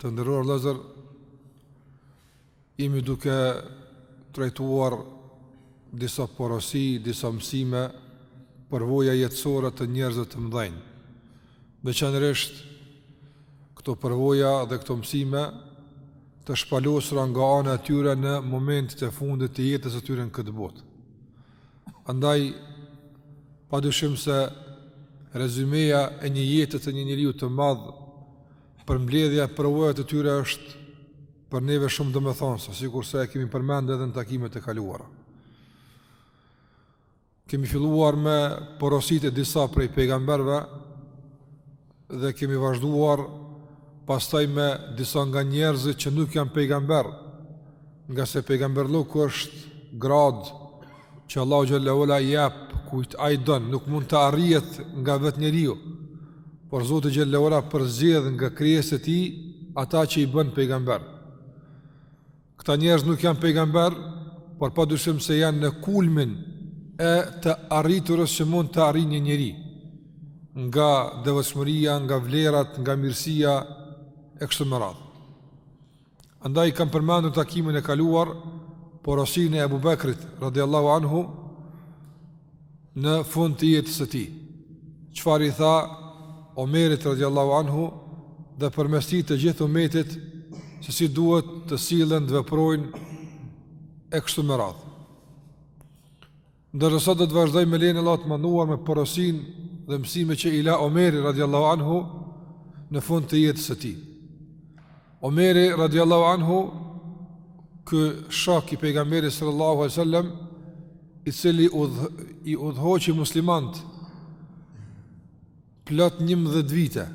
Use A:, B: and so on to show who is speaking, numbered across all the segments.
A: Të nderuar vëllezër, jemi duke trajtuar disa porosi, disa mësime, përvoja jetësore të njerëzve të mëdhenj. Veçanërisht, këto përvoja dhe këto mësime të shpalosura nga ana e tyre në momentet e fundit të jetës së tyre në këtë botë. Andaj, pa dyshim se rezumeja e një jete e një njeriu të madh, përmbledhja e përvojave të tyre është për neve shumë domethënëse, sikurse e kemi përmend edhe në takimet e kaluara. Kemi filluar me porositë e disa prej pejgamberëve, Dhe kemi vazhduar pastaj me disa nga njerëzit që nuk janë pejgamberë, ngase pejgamberllëku është gradë që Allahu xhel-le ue ala ia jep kujt ai don, nuk mund të arrihet nga vetë njeriu. Por Zoti xhel-le ue ala përzgjedh nga krijesat e tij ata që i bën pejgamberë. Këta njerëz nuk janë pejgamberë, por pa dyshim se janë në kulmin e të arriturës që mund të arrijë një njeri nga devotshmëria, nga vlerat, nga mirësia e kështu me radhë. Andaj kam përmendur takimin e kaluar porosinë e Ebu Bekrit radhiyallahu anhu në fund të jetës së tij. Çfarë i tha Omerit radhiyallahu anhu dhe përmes tij të gjithë umetit se si duhet të sillen të veprojnë e kështu me radhë. Ndërsa sot do të vazhdojmë me lejen e Allahut të Madhëruar me porosinë dhe mësime që i la Omeri radhiyallahu anhu në fund të jetës së tij. Omeri radiallahu anhu, ky shok i pejgamberit sallallahu alaihi wasallam, i cili udh, i udhëhoqi muslimanët plot 11 vite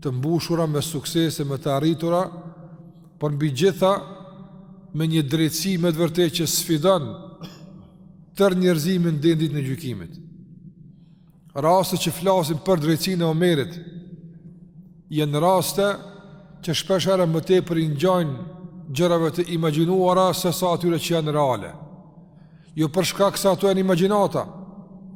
A: të mbushura me suksese, me të arritura, por mbi të gjitha me një drejtësi me të vërtetë që sfidon tërë njerëzimin deri në ditën e gjykimit. Rastet që flasin për drejtësinë e Omerit janë raste që shpeshherë më tepër i ngjajnë gjërave të imagjinuara sesa atyre që janë reale. Jo për shkak se ato janë imagjinata,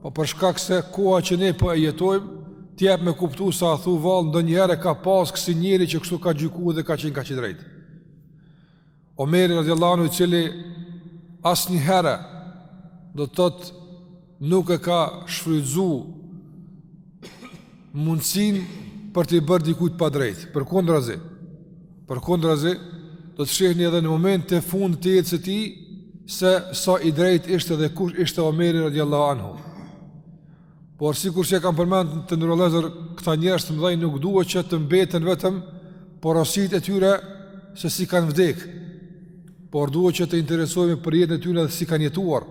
A: po për shkak se koha që ne po e jetojmë të jep me kuptu se a thu vallë ndonjëherë ka pas kësi njeri që kështu ka gjyku dhe ka qenë kaq i drejtë. Omeri radiallahu anhu i cili asnjëherë do të thotë nuk e ka shfrytëzu mundësinë për t'i bërë dikujt padrejt, përkundrazi, përkundrazi, do të shihni edhe në momentet e fundit të jetës së tij, se sa i drejtë ishte dhe kush ishte Omeri radiallahu anhu. Por sikur që e kam përmend të nderuar vëllezër, këta njerëz të mëdhaj nuk duhet që të mbeten vetëm porositë e tyre se si kanë vdek. Por duhet që të interesohemi për jetën e tyre dhe si kanë jetuar.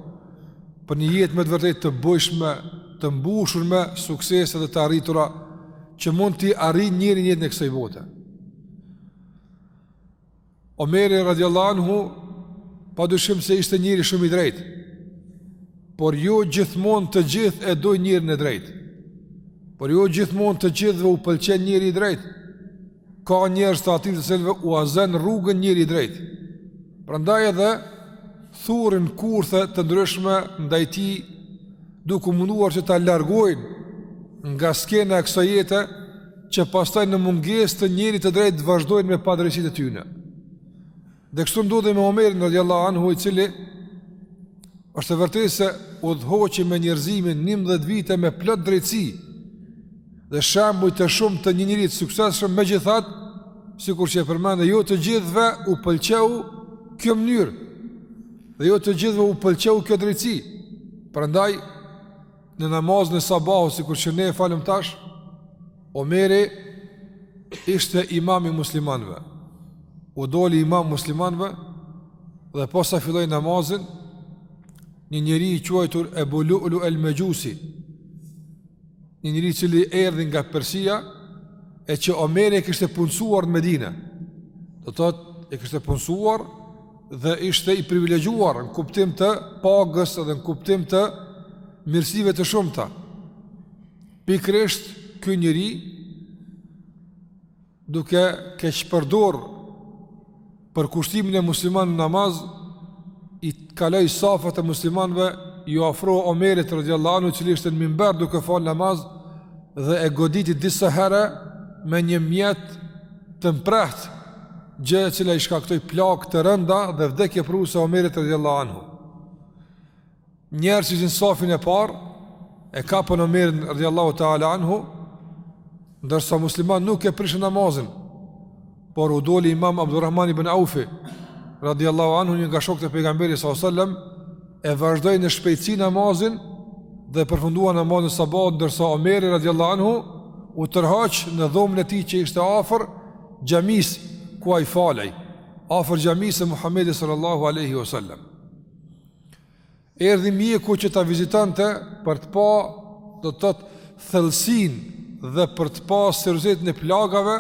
A: Për një jetë me të vërtetë të bujshme, të mbushur me suksese dhe të arritura që mund t'i arrijë njeri në jetën e kësaj bote. Omeri radiallahu anhu pa dyshim se ishte njeri shumë i drejtë, por jo gjithmonë të gjithë e dojnë njerin e drejtë, por jo gjithmonë të gjithëve u pëlqen njeri i drejtë, ka njerëz të atillë të cilëve ua zen rrugën njeri i drejtë, prandaj edhe thurin kurthe të ndryshme ndaj tij duke u munduar që ta largojnë nga skena e kësaj jete, që pastaj në mungesë të njerit të drejtë të vazhdojnë me padrejtësitë e tyne. Dhe kështu ndodhi me Omerin radhiyallahu anhu i cili është e vërtetë se udhëhoqi me njerëzimin 11 vite me plot drejtësi dhe shembuj të shumtë të një njeriu të suksesshëm megjithatë sikur që e përmenda jo të gjithëve u pëlqeu kjo mënyrë dhe jo të gjithëve u pëlqeu kjo drejtësi. Prandaj Në namazin e sabahut sikur që ne e falim tash, Omeri ishte imam i muslimanëve. U doli imam muslimanëve dhe posa filloi namazin, një njeri i quajtur Ebu Lu'lu el Mexhusi, një njeri i cili erdhi nga Persia e që Omeri e kishte punësuar në Medinë. Do thotë e kishte punësuar dhe ishte i privilegjuar në kuptim të pagës dhe në kuptim të mirësive të shumta. Pikërisht ky njeri duke keqpërdorë përkushtimin e muslimanëve në namaz i kaloi safat e muslimanëve iu afru Omerit radhiyallahu anhu i cili ishte në minber duke fal namaz dhe e goditi disa herë me një mjet të mprehtë, gjë e cila i shkaktoi plagë të rënda dhe vdekjeprurëse Omerit radhiyallahu anhu. Njerëz që ishin në safin e parë e kapën Omerin radhiyallahu ta'ala anhu, ndërsa muslimanët nuk e prishën namazin, por u doli Imam Abdurrahman ibn Aufi radhiyallahu anhu një nga shokët e pejgamberit sallallahu alaihi wasallam e vazhdoi në shpejtësi namazin dhe përfunduan namazin e sabahit, ndërsa Omeri radiallahu anhu u tërhoq në dhomën e tij që ishte afër xhamisë ku ai falej, afër xhamisë së Muhamedit sallallahu alaihi wasallam. Erdhi mjeku që ta vizitonte për të pa, do të thotë, thellësinë dhe për të pa seriozitetin e plagëve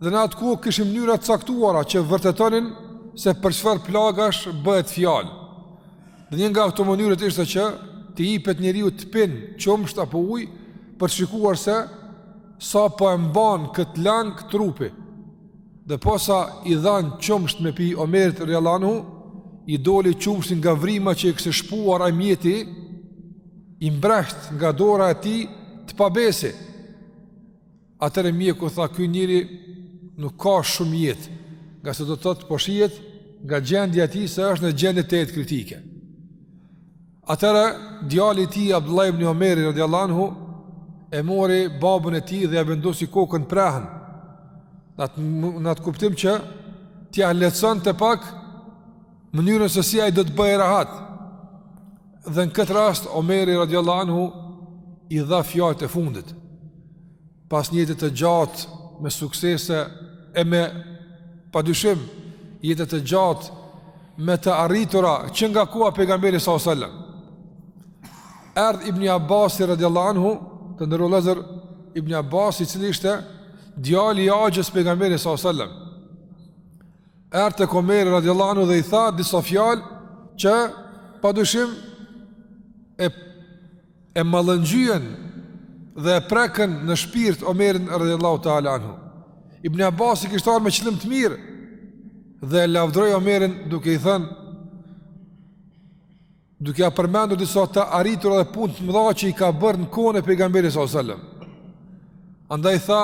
A: Dhe në atë kohë kishim mënyra të caktuara që vërtetonin se për çfarë plagash bëhet fjalë. Dhe një nga ato mënyra ishte që t'i jepet njeriu të pin qumësht apo ujë për të shikuar se sa po e mban kët lëng trupi. Dhe posa i dhanë qumësht me pi Omerit radiallahu anhu, i doli qumështi nga vrima që i kishte shpuar ai mjeti i mprehtë nga dora e atij të pabesi. Atëherë mjeku tha ky njeri nuk ka shumë jetë, ngase do të thotë po shihet nga gjendja e tij se është në gjendje tejet kritike. Atëherë djali i tij Abdullah ibn Omeri radiallahu anhu e mori babën e tij dhe ia vendosi kokën në prehën në atë kuptim që t'ia lehtësonte pak mënyrën se si ai do të bëhej rahat. Dhe në këtë rast Omeri radhiyallahu anhu i dha fjalët e fundit. Pas një jete të gjatë me suksese e me pa dyshim jete të gjatë me të arritura që nga koha e pejgamberit sallallahu alajhi wasallam. Erdh ibn Abbasi radhiyallahu anhu, të nderuar vëllezër, ibn Abbas i cili ishte djali i axhës pejgamberit sallallahu alajhi wasallam. Erdh tek Omeri radiallahu anhu dhe i tha disa fjalë që pa dyshim e, e mallëngjyen dhe e prekën në shpirt Omerin radiallahu ta'ala anhu. Ibn Abbas ia kishte me qëllim të mirë dhe e lavdroi Omerin duke i thënë Duke ia përmendur disa të arritura dhe punë të mëdha që i ka bërë në kohën e pejgamberit sallallahu alajhi wasallam. Andaj tha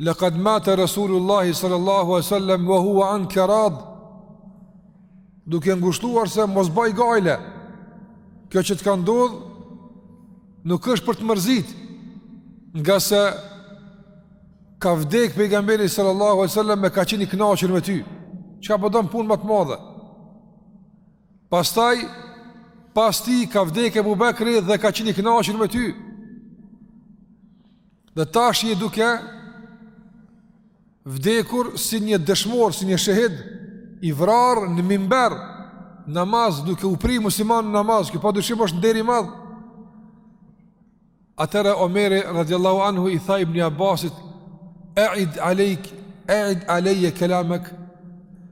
A: Lëkad mate Rasulullahi sallallahu a sallam Ve hua anke rad Duke e ngushëlluar se mos baj gajle Kjo që të ka ndodh Nuk është për të mërzit Ngase ka vdek pejgamberi sallallahu a sallam E ka qenë i kënaqur me ty Çka po don punë më të madhe Pastaj pas tij ka vdek Ebu Bekri dhe ka qenë i kënaqur me ty. Dhe tash je duke vdekur si një dëshmor, si një shehid i vrarë në mimber në namaz duke u pri muslimanëve në namaz, kjo pa dyshim është nder i madh. Atëherë Omeri radiallahu anhu i tha ibn Abbasit, eid alejk, eid alejje kelamek,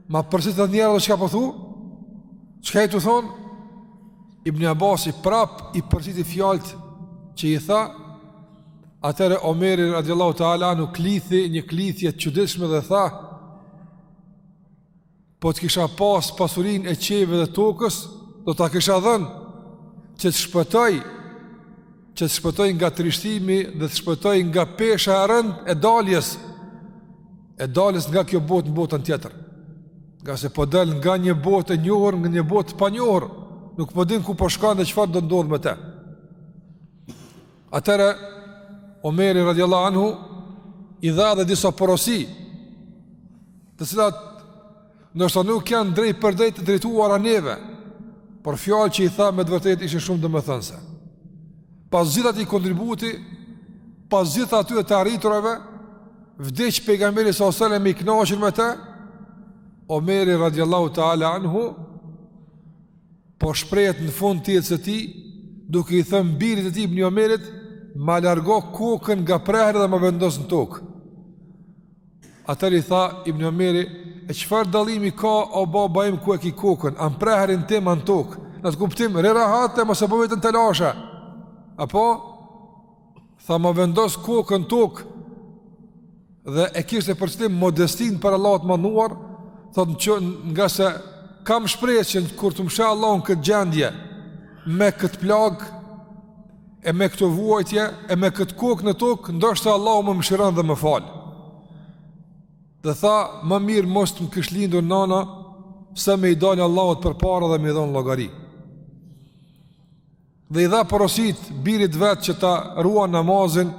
A: ma përsërit njëherë edhe çka po thu, çka je tu thonë, ibn Abbasi prap i përsëriti fjalët që i tha, atëherë Omeri radiallahu ta'ala anhu klithi një klithje të çuditshme dhe tha, Po të kisha pas pasurinë e qiejve dhe tokës, do ta kisha dhënë që të shpëtoj, që të shpëtoj nga trishtimi dhe të shpëtoj nga pesha e rëndë e daljes, e daljes nga kjo botë në botën tjetër. Ngase po del nga një botë e njohur, nga një botë panjohur, nuk po din ku po shkon dhe çfarë do t'ndodhë me te. Atëherë Omeri radiallahu anhu i dha edhe disa porosi, të cilat ndoshta nuk janë drejtpërdrejt të drejtuara neve, por fjalët që i tha me të vërtetë ishin shumë domethënëse. Pas gjithë atij kontributi, pas gjithë atyre të arriturave, vdiq pejgamberi sa osele i kënaqur me te, Omeri radiallahu ta'ala anhu, Po shprehet në fund të jetës së tij, duke i thënë birit të tij Ibn Omerit, "Ma largo kokën nga prehri dhe ma vendos në tokë." Atëherë i tha Ibn Omeri, "E çfarë dallimi ka o baba im ku e ke kokën? A n'prehrin tim a n'tokë." Në atë kuptim, rri rahat e mos e bëj veten telashe. Apo, Tha ma vendos kokën n'tokë dhe e kishte për qëllim modestinë para Allahut të madhëruar, thotë ngase kam shpresë që kur të më sheh Allahu në këtë gjendje, me këtë plagë, e me këto vuajtje, e me këtë kokë në tokë, ndoshta Allahu më mëshiron dhe më fal. Dhe tha, më mirë mos të më kish lindur nana, se me i dalë Allahut përpara dhe me i dhonë llogari. dhe i dha porositë birit vet që ta ruan namazin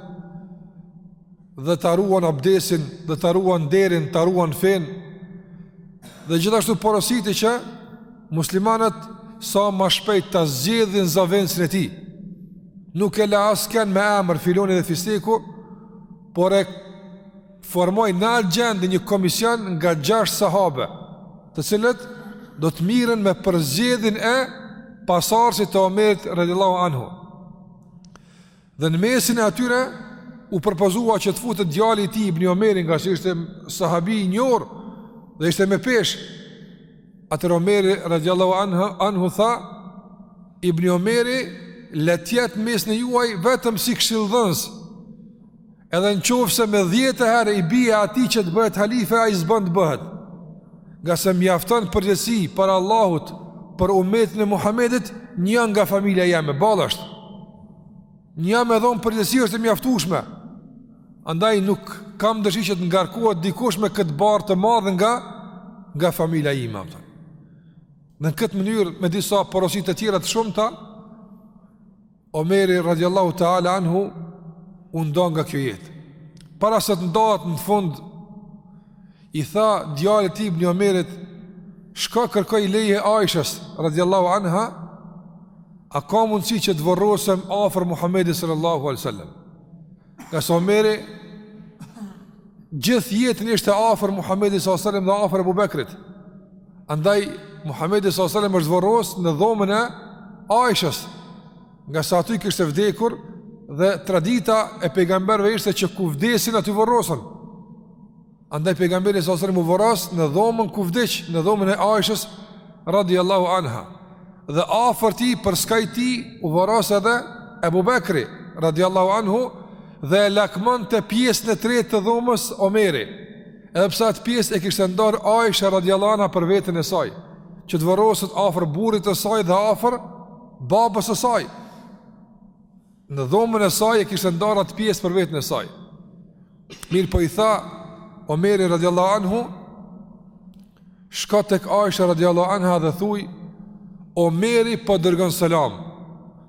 A: dhe ta ruan abdesin dhe ta ruan derin, ta ruan fenë dhe gjithashtu porositi që muslimanët sa ma shpejt ta zgjedhin zavendësin e tij nuk e la askënd me emër filoni dhe fisteku por e formoi në atë gjendje një komision nga gjashtë sahabe, të cilët do të merren me përzgjedhjen e pasardhësit të Omerit radiallahu anhu. Dhe në mesin e atyre, u propozua që të futet djali i tij ibn Omeri ngase ishte sahabi i njohur dhe ishte me peshë atëherë Omeri radiallahu anhu tha ibn Omeri le të jetë n'mesin e juaj vetëm si këshilldhënës Edhe në qoftë se me dhjetë herë i bie atij që të bëhet halife, ai s'bën të bëhet. Ngase mjafton përgjegjësi para Allahut, për umetin e Muhammedit, një nga familja jeme, ballasht. Një me dhonë përgjegjësi është e mjaftushme. Andaj nuk kam dëshirë që të ngarkohet dikush me këtë barrë të madhe nga, nga familja ime. Apëta. Dhe në këtë mënyrë, me disa porosi të tjera të shumta, Omeri radiallahu ta'ala anhu u nda nga kjo jetë. Para se të ndahet në fund, i tha djalit të tij, Ibni Omerit, shko kërkoji leje Aishës radiallahu anha, a ka mundësi që të vorrosem afër Muhammedit sallallahu alajhi sallam. Ngase Omeri gjithë jetën ishte afër Muhamedit sallallahu alajhi wasallam dhe afër Abu Bekrit. Andaj Muhamedi sallallahu alajhi wasallam është vorros në dhomën e Aishës. Ngase aty kishte vdekur dhe tradita e pejgamberëve ishte që ku vdesin aty vorrosen. Andaj pejgamberi sallallahu alajhi wasallam u vorros në dhomën ku vdiq, në dhomën e Aishës radhiyallahu anha. Dhe afër tij përskaj tij u vorros edhe Abu Bakri radhiyallahu anhu dhe e lakmonte pjesën e tretë të dhomës Omeri. Edhe pse atë pjesë e kishte nda Aisha radhiyallahu anha për veten e saj, që të vorroset afër burrit të saj dhe afër babës së saj. Në dhomën e saj e kishte ndarë atë pjesë për veten e saj. Mirëpo i tha Omeri radhiyallahu anhu, shko tek Aisha radhiyallahu anha dhe thuj Omeri po dërgon selam.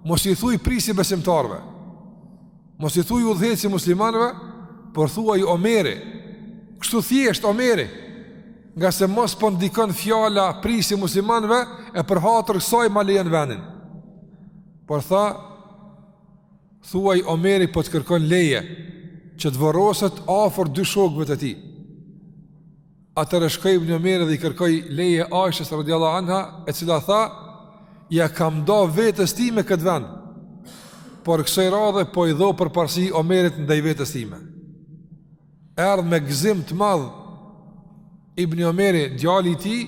A: Mos i thuj prijësi i besimtarëve. Mos i thuj udhëheqësi i muslimanëve, por thuaj Omeri. Kështu thjesht Omeri, ngase mos po ndikon fjala prijësi i muslimanëve e për hatër kësaj ma lejon vendin. Por tha, thuaj Omeri po të kërkon leje, që të vorroset afër dy shokëve të tij. Atëherë shkoi Ibni Omeri dhe i kërkoi leje Aishës radiallahu anha, e cila tha, ia kam da vetes time këtë vend, por kësaj radhe po i jap përparësi Omerit ndaj vetes time. Erdh me gëzim të madh Ibn Omeri, djali i tij,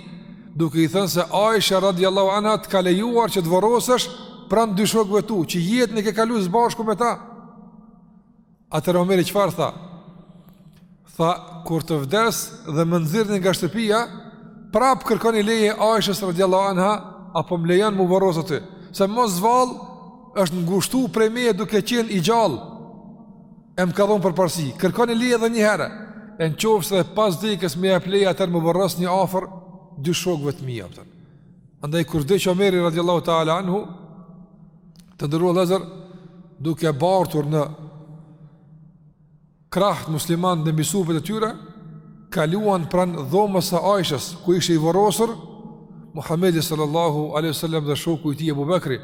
A: duke i thënë se Aisha radhiyallahu anha të ka lejuar që të vorrosesh pranë dy shokëve tu, që jetën e ke kalu së bashku me ta. Atëherë Omeri çfarë tha? Tha, kur të vdes dhe më nxirrni nga shtëpia, prap kërkoni leje Aishës radhiyallahu anha a po më lejon me u vorros aty, se mos vallë është ngushtu prej meje duke qenë i gjallë. E më ka dhonë përparësi, kërkoni leje dhe një herë, e në qoftë se dhe pas vdekjes më jep leje atëherë më vorrosni afër dy shokëve të mi. Pëtër. Andaj kur vdiq Omeri radiallahu ta'ala anhu, të nderuar vëllezër, duke bartur në krahët musliman dhe misufet e tyre, kaluan pran dhomës së Aishës, ku ishte i vorrosur, Muhammedi sallallahu aleyhi sallam dhe shoku i tij Ebu Bekri,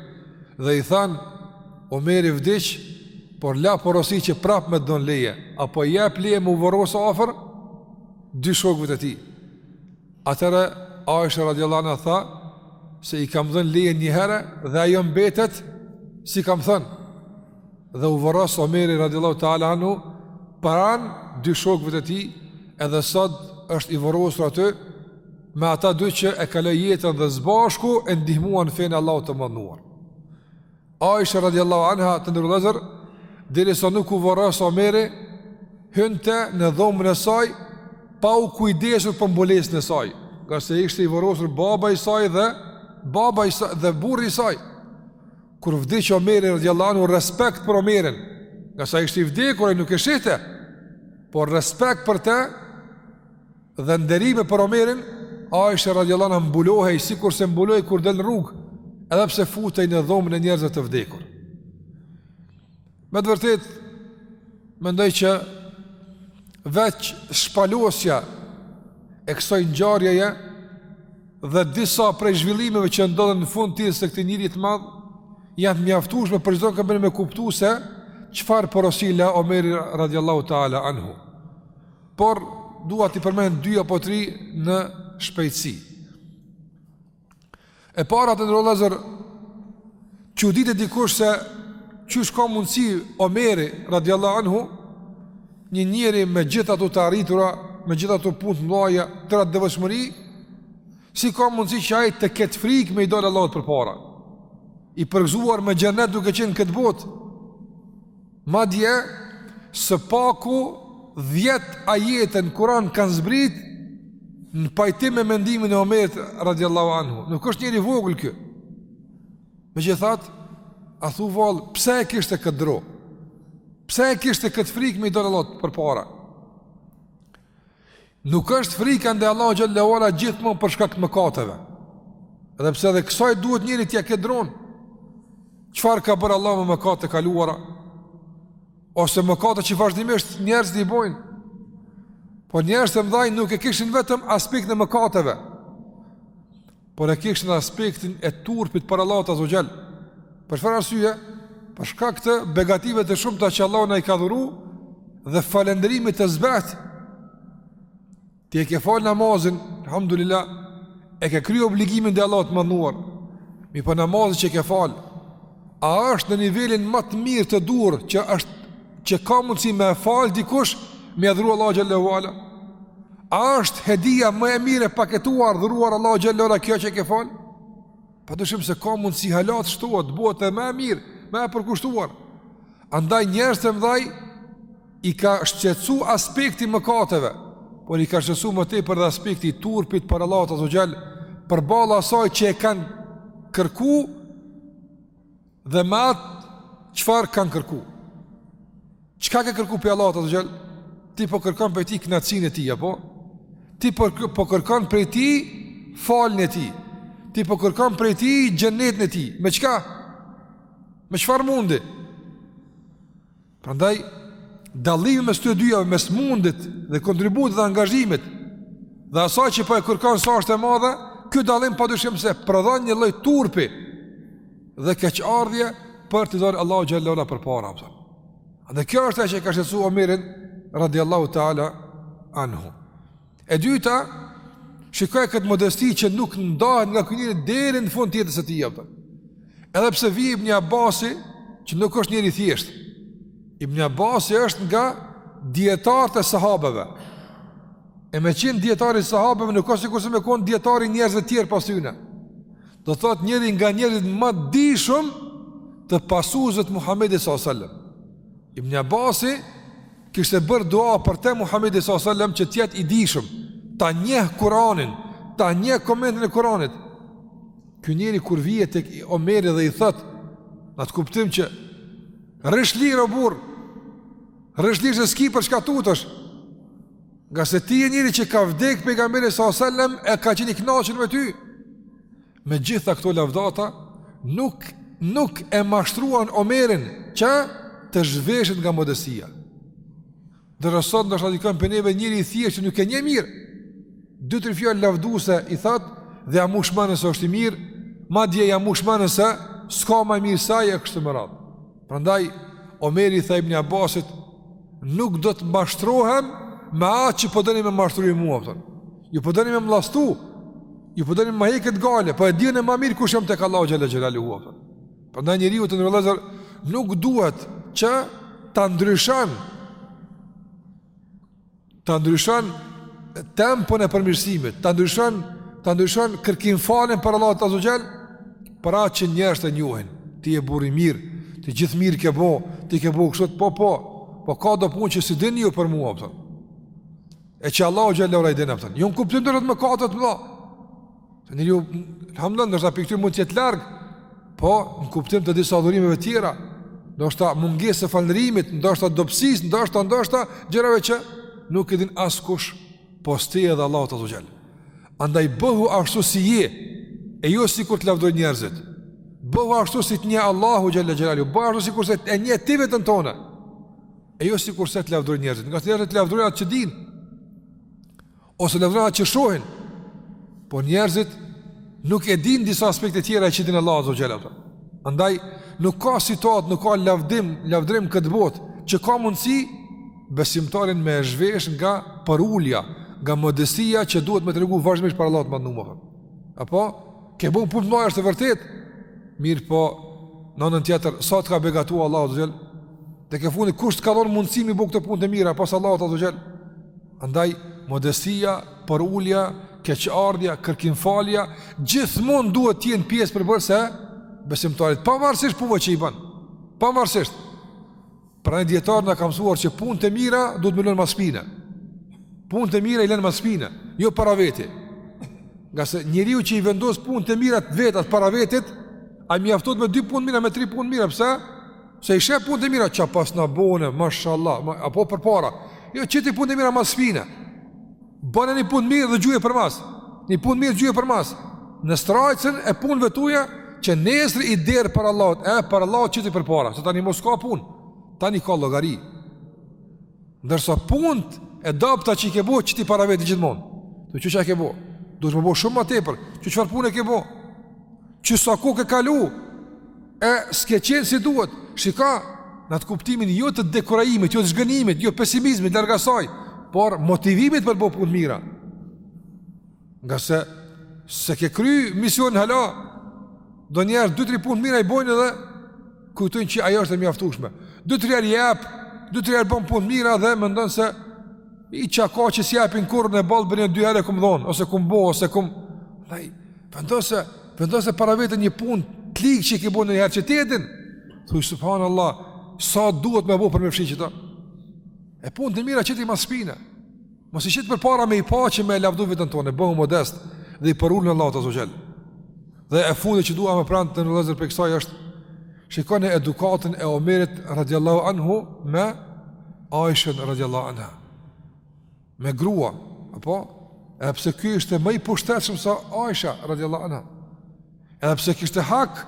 A: dhe i thanë, Omeri vdiq, por la porosi që prap me don leje, apo jep leje me u vorros afër dy shokëve të tij. Atëherë Aisha radhiyallahu anha tha se i kam dhënë leje një herë dhe ajo mbetet si kam thënë. Dhe u vorros Omeri radhiyallahu ta'ala anhu pran dy shokëve të tij, edhe sot është i vorrosur aty me ata dy që e kaloi jetën dhe së bashku e ndihmuan fenë e Allahut të madhnuar. Aisha radiallahu anha të nderuar vllezër, derisa nuk u vorros Omeri, hynte në dhomën e saj, pa u kujdesur për mbulesën e saj, ngase ishte i vorrosur baba i saj dhe, baba i saj dhe burri i saj. Kur vdiq Omeri radiallahu anhu, respekt për Omerin, ngase ishte i vdekur, ai nuk e shihte, por respekt për te, Dhe nderime për Omerin, Aisha radhiyallahu anha mbulohej sikurse mbulohej kur del në rrugë, edhe pse futej në dhomën e njerëzve të vdekur. Me të vërtetë mendoj që veç shpalosja e kësaj ngjarjeje dhe disa prej zhvillimeve që ndodhën në fund të jetës së këtij njeri të madh janë të mjaftueshme për çdo kënd me kuptu se çfarë porosi la Omer radhiyallahu taala anhu. Por dua t'i përmend dy apo tri në shpejtësi. E para të nderuar vllezër çuditet dikush se qysh ka mundësi Omeri radiallahu anhu një njeri me gjithë ato të arritura me gjithë ato punë të mdhaja, tërë atë devotshmëri si ka mundësi që ai të ketë frikë me i dalë Allahut përpara i përgëzuar me xhenet duke qenë në këtë botë Madje, së paku dhjetë ajete në Kur'an kanë zbritë në pajtim me mendimin e Omerit radiallahu anhu. Nuk është njeri i vogël ky. Megjithatë, a thu vallë, pse e kishte këtë dro? Pse e kishte këtë frikë me i dalë Allahut përpara? Nuk është frika ndaj Allahut xhel-le ue ala gjithmonë për shkak të mëkateve. Edhe pse edhe kësaj duhet njeri t'ia ketë dron. Çfarë ka bërë Allahu me mëkatet e kaluara? Ose mëkatet që vazhdimisht njerëzit i bojnë. Po njerëzit e mdhaj nuk e kishin vetëm aspektin e mëkateve. por e kishin aspektin e turpit para Allahut azze ue xhel. Për çfarë arsye, për shkak të begative të shumta që Allahu na i ka dhuru dhe falënderimit të zbehtë, ti e ke falë namazin, alhamdulillah, e ke kry obligimin ndaj Allahut të madhnuar, mirëpo namazi që e ke falë, A është në nivelin më të mirë të duhur që është që ka mundësi me e fal dikush me ia dhuru Allah xhallahu ala? A është hedija më e mirë e paketuar dhuruar Allah xhallahu ala kjo që e ke fal? Padyshim se ka mundësi hala t'shtohet, bëhet edhe më e mirë, më e përkushtuar. Andaj njerëz të mëdhaj i ka shqetësu aspekti i mëkateve, por i ka shqetësu më tepër dhe aspekti i turpit prej Allahut azze ve xhel, përballë asaj që e kanë kërku dhe me atë çfarë kanë kërku. Çka ke kërku prej Allahut azze ve xhel? Ti po kërkon prej tij knaqsinë e tij, apo? Ti po, po kërkon prej tij faljen e tij. Ti po kërkon prej tij xhennetin e tij. Me çka? Me çfarë mundi? Prandaj dallimi mes të dyjave, mes mundit dhe kontributit dhe angazhimit dhe asaj që po e kërkon sa është e madhe, ky dallim padyshim se prodhon një lloj turpi dhe keqardhje për t'i dalë Allahut xhallahu ala përpara. Dhe kjo është ajo që ka shqetësu Omerin radiallahu taala anhu. E dyta, shikoj këtë modesti që nuk ndahet nga ky njeri deri në fund të jetës së tij, a kupton. Edhe pse vi Ibn Abbasi, që nuk është njeri i thjeshtë. Ibn Abbasi është nga dijetarët e sahabeve. E me qenë dijetar i sahabeve nuk o sikurse me kon dijetar i njerëzve të tjerë pas tyre. Do thotë njëri nga njerëzit më të dijshëm të pasuesve të Muhamedit sallallahu alajhi wasallam. Ibn Abbasi kishte bërë dua për te Muhamedi sallallahu alaihi wasallam që të jetë i dijshëm, ta njeh Kur'anin, ta njeh komentin e Kur'anit. Ky njeri kur vije tek Omeri dhe i thotë, n'atë kuptim që rri shlirë o burrë. Rri shlirë se s'ki për çka tutesh. Ngase ti je njeri që ka vdek pejgamberi sallallahu alaihi wasallam e ka qenë i kënaqur me ty. Me gjitha këto lavdata nuk nuk e mashtruan Omerin që të zhveshet nga modestia. Derisa sot ndoshta dikon prej neve njeri i thjeshtë që nuk e njeh mirë. Dy tri fjalë lavduese i thotë dhe ja mush menën se është i mirë, madje ja mush menën se s'ka ma i mirë se ai e kështu me radhë. Prandaj Omeri i tha Ibn Abbasit, nuk do të mashtrohem me atë që po doni me m'mashtru mua, a kupton. Ju po doni me m'llastu. Ju po doni me hek gajle, po e di unë ma mirë kush jam tek Allahu xhalla xhelaluhu, a kupton. Prandaj njeriu të nderuar vëllezër nuk duhet që ta ndryshon ta ndryshon tempon e përmirësimit, ta ndryshon, ta ndryshon kërkimfaljen prej Allahut Azza Jall, për atë që njerëzit e njohin. Ti je burrë i mirë, ti gjithë mirë ke bë, ti ke bë kështu, po po. Po ka do punë që s'i dini ju për mua, a kupton. E që Allahu xhalla ala i din, a kupton. Jo n'kuptim do thotë mëkatet mdha. Te njeriu, hamdën, ndoshta për këtë mund të jetë larg, po në kuptim të disa adhurimeve tjera, ndoshta mungesë e falënderimit, ndoshta dobësisë, ndoshta, ndoshta, gjërave që nuk i din askush, pos ti edhe Allahu azze ve xhel. Andaj bëhu ashtu si je, e jo sikur të lavdrojnë njerëzit. Bëhu ashtu si të njeh Allahu azze ve xhel, bëhu ashtu sikurse e njeh ti veten tonde, e jo sikurse të lavdojnë njerëzit. Ngase njerëzit të lavdojnë atë që dinë, ose lavdojnë atë që shohin, por njerëzit nuk i dinë disa aspekte tjera që din Allahu azze ve xhel. Andaj nuk ka situatë, nuk ka lavdim, lavdrim këtë botë që ka mundësi besimtarin me zhvesh nga përulja, nga modestia që duhet me të regu vazhmish para Allahut të Madhërum. Apo, ke bo punë, ajo është të vërtetë, mirëpo, në anën tjetër, sa të ka begatu Allahu azze ve xhel, dhe tekefundi, kush të ka dhonë mundësi me i bo këto punë të mira, pos Allahut azze ve xhel, Andaj, modestia, përulja, keqardja, kërkimfalja, gjithmonë duhet të jenë pjesë përbërëse e besimtarit, pavarësisht punëve që i ban, pavarësisht. Prandaj dijetarët na kanë mësuar që punët e mira duhet me lon mas shpine, punët e mira i len mas shpine, jo para veti. Ngase njeriu që i vendos punët e mira të vetat para veti, ai mjaftohet me dy punë të mira, me tri punë të mira, pse? Se i sheh punët e mira, ça paskna bo, mashallah, ma, apo përpara. Jo, qiti punët e mira mas shpine. Bone një punë të mirë dhe gjuje përmas. Një punë të mirë gjuje përmas. Në strajcën e punëve tuja, që nesër i derdh para Allahut, e para Allahut qiti përpara. Se tani mos ka punë, tani ka llogari. Ndërsa punët e dobëta që i ke bo, qiti para veti gjithmonë. Dhe ça ke bo? Duhet me u bo shumë ma tepër. Që çfarë pune ke bo? Që sa kohë ke kalu? E s'ke qenë si duhet. Shika, në atë kuptimin, jo të dekurajimit, jo të zhgënjimit, jo pesimizmit, larg saj, por motivimit për me bo punë të mira. Ngase s'e ke kry misionin hala, do njerëz 2-3 punë të mira i bojnë dhe kujtojnë që ajo është e mjaftueshme. 2-3 herë jep, 2-3 herë bon punë të mira dhe mendon se ih, sa ka që s'japin kurrë në balë bërë një dy herë e kam dhonë, ose kam bo, ose kam... Dhe, vendose, vendose para veti një punë të ligë që e ke bo një herë që tjetin. Thuj, subhanallah, sa duhet me bo për me fshi qeta? E punët e mira qiti mas shpine. Mos i qit përpara me i pa që me e lavdu veten tonde, bëhu modest dhe i përulun te Allahu azze ve xhel. Dhe e fundi që dua me pru, të nderuar vëllezër, prej kësaj është, shikoni edukatën e Omerit radiallahu anhu me Aishën radiallahu anha. Me grua, apo? Edhe pse ky ishte më i pushtetshëm se Aisha radiallahu anha. Edhe pse kishte hak,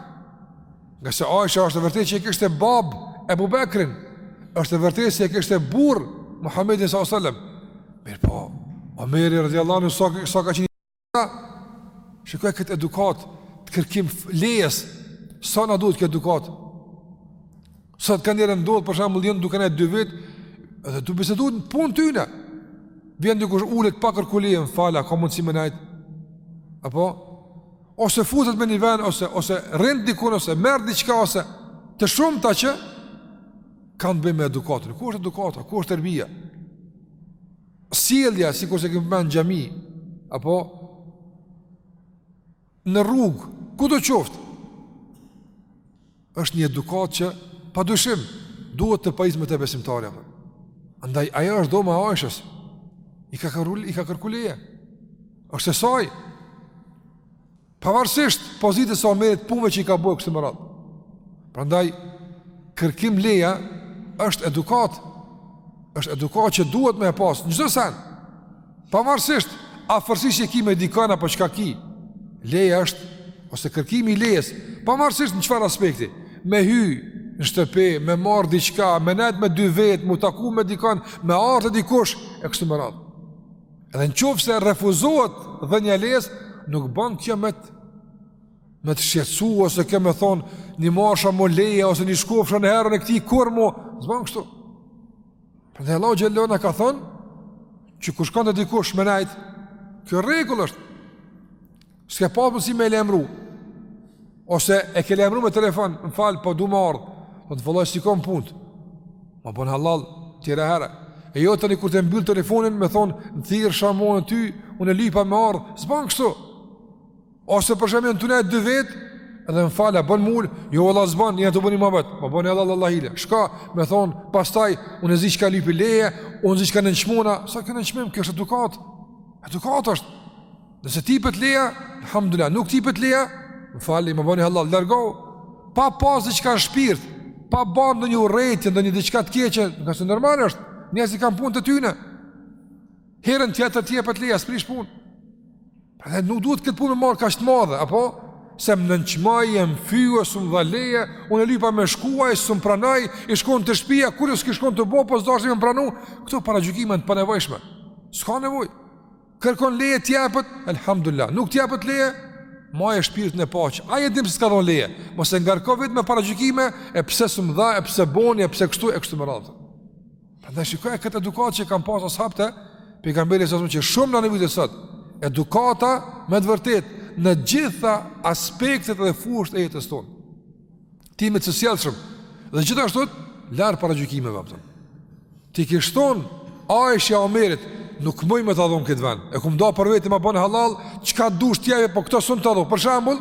A: ngase Aisha është e vërtetë që e kishte babë Ebu Bekrin, është e vërtetë se e kishte burrë Muhammedin sallallahu alaihi wasallam. Mirëpo, Omeri radhiyallahu anhu sa sa ka qenë shikoje këtë edukatë, të kërkim lejes, sa na duhet kjo edukatë. Sa kanë herë ndodh, për shembull, janë duke nejt dy vetë, edhe tu bisedu në punë tyne. Vjen dikush ulet pa kërku leje, fala, ka mundësi me nejt. Apo ose futet në një vend ose ose rrin dikun ose merr diçka ose të shumta që kanë të bëjë me edukatën. Ku është edukata? Ku është tërbija? Sjellja, sikurse kemi përmend në xhami, apo në rrugë, kudo qoftë, është një edukatë që, pa dyshim, duhet të pajiset me të besimtarja. Andaj, ajo është dhoma e Aishës, i ka, kërku, i ka kërku leje, është e saj, pavarësisht pozitës a meritës, punëve që i ka bo e kështu me radhë. Prandaj, kërkim leja është edukatë, është edukatë që duhet me e pasë, në çdo sen, Pavarësisht afërsisë që ki me dikën apo çka ki, leja është ose kërkimi i lejes, pavarësisht në çfarë aspekti, me hy në shtëpi, me marr diçka, me nejt me dy vetë, m'u taku me dikën, me ardhë te dikush e kështu me radhë. Edhe në qoftë se refuzohet dhënia e lejes, nuk ban kjo me të, me të shqetsu, ose kjo me thonë në marrsha mo leje, ose në shkofsha në derën e këtij kurrë mo, s'ban kështu. Prandaj Allahu xhel-le shanuhu ka thonë, që kur shkon te dikush me najt, kjo rregull është, s'ke pas mundsi me e lajmru, ose e ke lajmru me telefon, më fal, po du me ardhë, do të, vëlla, s'i kom punët, ma bon hallall, tjera herë, e jo tani kur ta mbyllë telefonin, me thonë, në t'thirrsha mo unë ty, unë e lypa me ardhë, s'ban kështu, Ose për shembull tu nejt dy vetë dhe më fal a bon m'u ul, jo valla s'ban, ja të bëni më vet. Ma bon hallall Allahile. Shka, me thonë, pastaj unë s'di çka lypi leje, unë s'di çka nënçmona, s'ka nënçmim kjo është edukatë. Edukatë është. Nëse t'ipet leja, alhamdulillah, nuk t'ipet leja, më falni, ma bëni hallall, largohu. Pa pas diçka në shpirt, pa bë ndonjë urrejtje, ndonjë diçka të keqe, ngase normal është, njerëzit kanë punët e tyne. Herën tjetër t'jepet leja, s'prish punë. Pra nuk duhet këtë punë me marr kaq të madhe, apo se më nënçmaj e më fyu, s'më dha leje, unë e lypa me shku e s'më pranoi, i shkon te shpia, kur e s'ki çka t'bo, po s'deshti me pranu, këto paragjykime janë të panevojshme, s'ka nevojë, kërkon leje t'jepet, elhamdulilah, nuk t'jepet leje, mbaje shpirtin në paqë, ai e din se s'ka dhon leje, mos e ngarko veten me paragjykime, e pse s'më dha, e pse boni, e pse kështu, e kështu me radhë. Prandaj shikoje këtë edukatë që kanë pasur sahabët e pejgamberit sa që shumë na nevojitet sot. Edukata me të vërtetë në gjitha aspektet dhe fushët e jetës tonë. Të jemi të sjellshëm dhe gjithashtu larg paragjykimeve apo. T'i kish thënë Aishja Omerit nuk muj me ta dhon këtë vend e kam nda për veti ma bën hallall Çka dush tjetër po këto s'un ta dhon Për shembull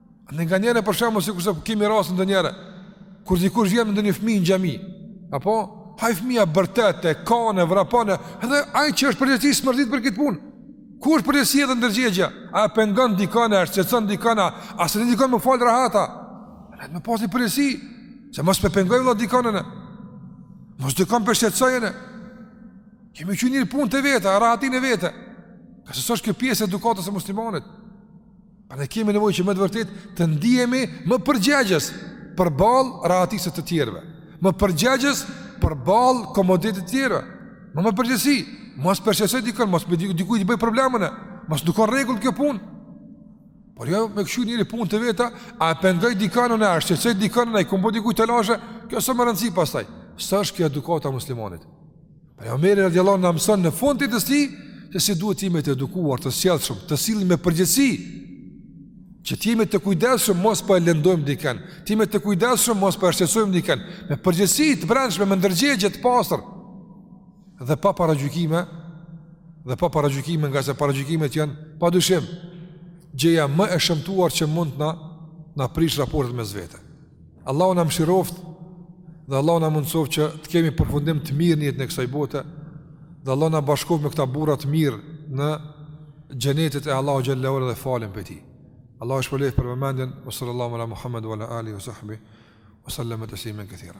A: Ne nganjëherë për shembull, sikurse kemi rast ndonjëherë, kur dikush vjen me ndonjë fmi në xhami, apo, ai fmija bërtet e, kan e, vrapon e, edhe aj që është përgjegjës s'mërzitet për këtë punë, ku është përgjegjësia edhe ndërgjegja, a e pengon dikane, a e shqetëson dikane, a s'e len dikane me u falë rahat a, a me pas një përgjegjësi, se mos po e pengoj vlla dikane në, mos dikane po e shqetsoj ene, me kqyr njeri punët e veta, a rahatinë e vet e, kjo s'është, s'është kjo pjesë e edukatës së muslimanit, Pra ne kemi nevojë që me të vërtetë të ndihemi më përgjegjës përballë rahatisë së të tjerëve, më përgjegjës përballë komoditetit të të tjerëve. Më me përgjegjësi, mos po e shqetësoj dikën, mos dikujt i bëj problemën e, mos nuk o n'rregull kjo punë. Por jo, me kqyr njeri punët e veta, a e pengoj dikën e, a e shqetsoj dikën e, a i kam bo dikujt telashe, kjo s'o me rëndësi pastaj. S'është kjo edukata e muslimanit? Pra Omeri radiallahu anhu na mëson në fund të jetës së tij se si duhet të jemi të edukuar, të sjellshëm, të sillemi me përgjegjësi. Që të jemi të kujdesshëm mos po e lëndojmë dikën, të jemi të kujdesshëm mos po e shqetësojmë dikën, me përgjegjësi të brendshme, me ndërgjegje të pastër dhe pa paragjykime, dhe pa paragjykime, ngase paragjykimet janë pa dyshim gjëja më e shëmtuar që mund të na na prish raportet mes vete. Allahu na mëshiroftë dhe Allahu na mundësoftë që të kemi përfundim të mirë në jetën e kësaj bote dhe Allahu na bashkoftë me këta burra të mirë në xhenetet e Allahu xhel-le dhe falemi prej tij. Allahu ju shpërbleftë për vëmendjen sallallahu ala Muhammed wa ala alihi wa sahbihi wa sallama taslimen katira.